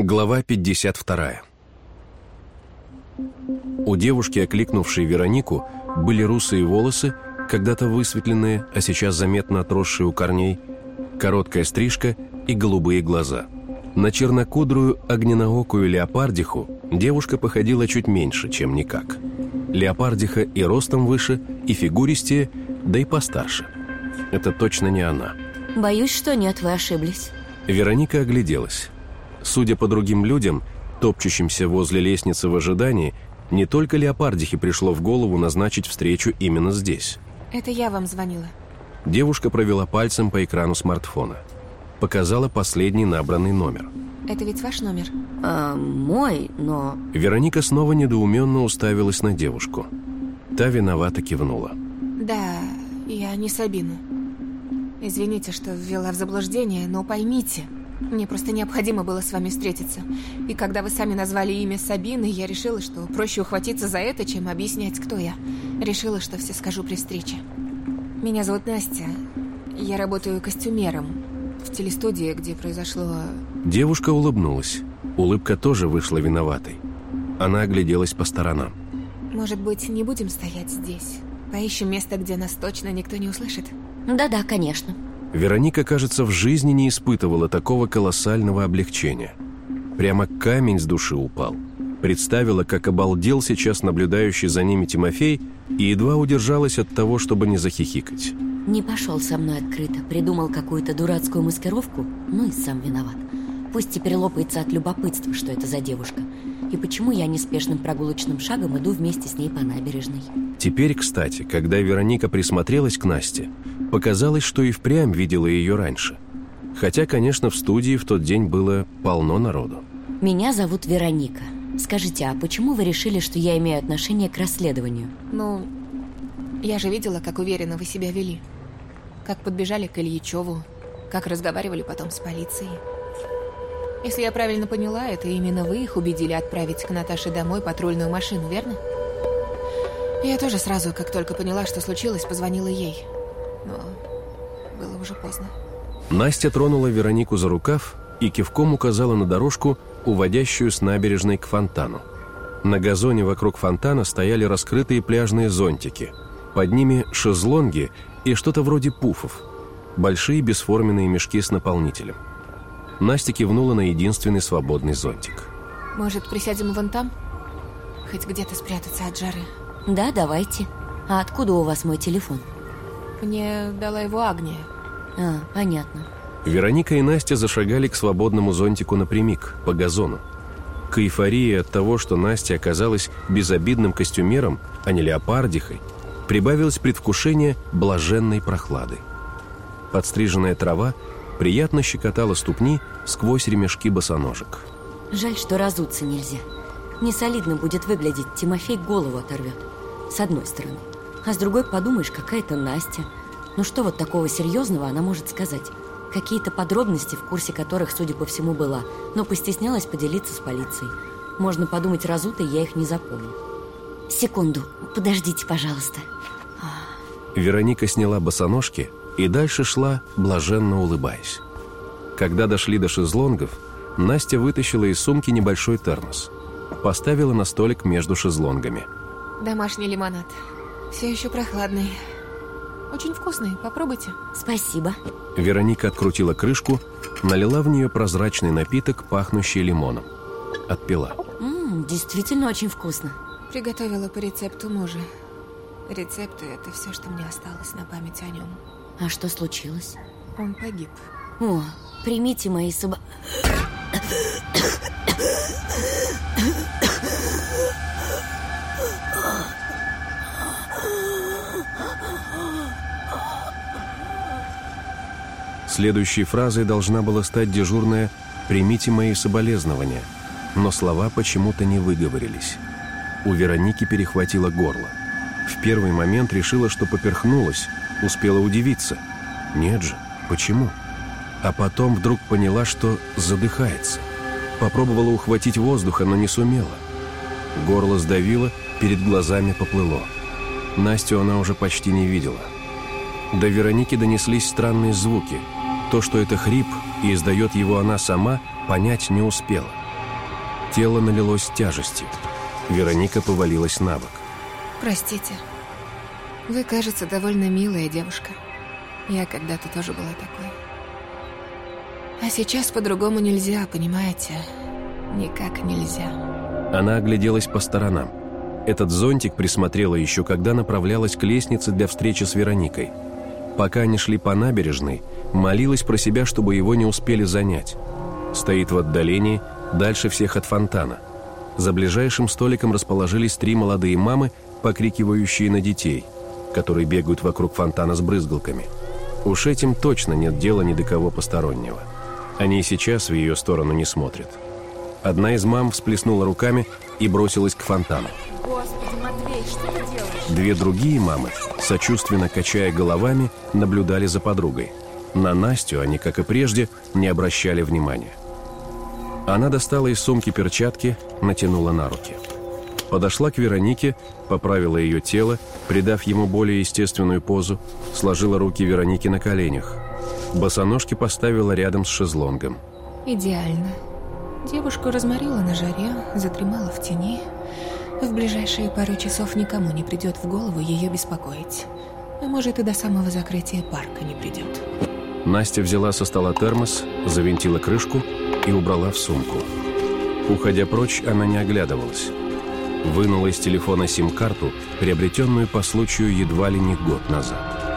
Глава 52 У девушки, окликнувшей Веронику, были русые волосы, когда-то высветленные, а сейчас заметно отросшие у корней, короткая стрижка и голубые глаза. На чернокудрую огненоокую леопардиху девушка походила чуть меньше, чем никак. Леопардиха и ростом выше, и фигуристее, да и постарше. Это точно не она. Боюсь, что нет, вы ошиблись. Вероника огляделась. Судя по другим людям, топчущимся возле лестницы в ожидании, не только Леопардихе пришло в голову назначить встречу именно здесь. Это я вам звонила. Девушка провела пальцем по экрану смартфона. Показала последний набранный номер. Это ведь ваш номер? А, мой, но... Вероника снова недоуменно уставилась на девушку. Та виновато кивнула. Да, я не Сабина. Извините, что ввела в заблуждение, но поймите, мне просто необходимо было с вами встретиться. И когда вы сами назвали имя Сабины, я решила, что проще ухватиться за это, чем объяснять, кто я. Решила, что все скажу при встрече. Меня зовут Настя. Я работаю костюмером в телестудии, где произошло... Девушка улыбнулась. Улыбка тоже вышла виноватой. Она огляделась по сторонам. Может быть, не будем стоять здесь? Поищем место, где нас точно никто не услышит? Да-да, конечно. Вероника, кажется, в жизни не испытывала такого колоссального облегчения. Прямо камень с души упал. Представила, как обалдел сейчас наблюдающий за ними Тимофей и едва удержалась от того, чтобы не захихикать. Не пошел со мной открыто, придумал какую-то дурацкую маскировку, ну и сам виноват. Пусть теперь лопается от любопытства, что это за девушка. И почему я неспешным прогулочным шагом иду вместе с ней по набережной. Теперь, кстати, когда Вероника присмотрелась к Насте, Показалось, что и впрямь видела ее раньше. Хотя, конечно, в студии в тот день было полно народу. Меня зовут Вероника. Скажите, а почему вы решили, что я имею отношение к расследованию? Ну, я же видела, как уверенно вы себя вели. Как подбежали к Ильичеву, как разговаривали потом с полицией. Если я правильно поняла, это именно вы их убедили отправить к Наташе домой патрульную машину, верно? Я тоже сразу, как только поняла, что случилось, позвонила ей но было уже поздно. Настя тронула Веронику за рукав и кивком указала на дорожку, уводящую с набережной к фонтану. На газоне вокруг фонтана стояли раскрытые пляжные зонтики. Под ними шезлонги и что-то вроде пуфов. Большие бесформенные мешки с наполнителем. Настя кивнула на единственный свободный зонтик. Может, присядем вон там? Хоть где-то спрятаться от жары. Да, давайте. А откуда у вас мой телефон? Мне дала его Агния. А, понятно. Вероника и Настя зашагали к свободному зонтику напрямик, по газону. К эйфории от того, что Настя оказалась безобидным костюмером, а не леопардихой, прибавилось предвкушение блаженной прохлады. Подстриженная трава приятно щекотала ступни сквозь ремешки босоножек. Жаль, что разуться нельзя. Не солидно будет выглядеть, Тимофей голову оторвет. С одной стороны. А с другой подумаешь, какая-то Настя. Ну что вот такого серьезного она может сказать? Какие-то подробности, в курсе которых, судя по всему, была, но постеснялась поделиться с полицией. Можно подумать, разутой я их не запомню. Секунду, подождите, пожалуйста. Вероника сняла босоножки и дальше шла, блаженно улыбаясь. Когда дошли до шезлонгов, Настя вытащила из сумки небольшой термос. Поставила на столик между шезлонгами. Домашний лимонад. Все еще прохладный. Очень вкусный, попробуйте. Спасибо. Вероника открутила крышку, налила в нее прозрачный напиток, пахнущий лимоном. Отпила. Ммм, действительно очень вкусно. Приготовила по рецепту мужа. Рецепты – это все, что мне осталось на память о нем. А что случилось? Он погиб. О, примите мои суба... Следующей фразой должна была стать дежурная «Примите мои соболезнования», но слова почему-то не выговорились. У Вероники перехватило горло. В первый момент решила, что поперхнулась, успела удивиться. Нет же, почему? А потом вдруг поняла, что задыхается. Попробовала ухватить воздуха, но не сумела. Горло сдавило, перед глазами поплыло. Настю она уже почти не видела. До Вероники донеслись странные звуки – то, что это хрип и издает его она сама, понять не успела. тело налилось тяжестью. Вероника повалилась на бок. Простите. Вы, кажется, довольно милая девушка. Я когда-то тоже была такой. А сейчас по-другому нельзя, понимаете? Никак нельзя. Она огляделась по сторонам. Этот зонтик присмотрела еще, когда направлялась к лестнице для встречи с Вероникой. Пока они шли по набережной, молилась про себя, чтобы его не успели занять. Стоит в отдалении, дальше всех от фонтана. За ближайшим столиком расположились три молодые мамы, покрикивающие на детей, которые бегают вокруг фонтана с брызгалками. Уж этим точно нет дела ни до кого постороннего. Они и сейчас в ее сторону не смотрят. Одна из мам всплеснула руками и бросилась к фонтану. Господи, Две другие мамы, сочувственно качая головами, наблюдали за подругой. На Настю они, как и прежде, не обращали внимания. Она достала из сумки перчатки, натянула на руки. Подошла к Веронике, поправила ее тело, придав ему более естественную позу, сложила руки Вероники на коленях. Босоножки поставила рядом с шезлонгом. Идеально. Девушку разморила на жаре, задремала в тени. В ближайшие пару часов никому не придет в голову ее беспокоить. А может и до самого закрытия парка не придет. Настя взяла со стола термос, завинтила крышку и убрала в сумку. Уходя прочь, она не оглядывалась. Вынула из телефона сим-карту, приобретенную по случаю едва ли не год назад.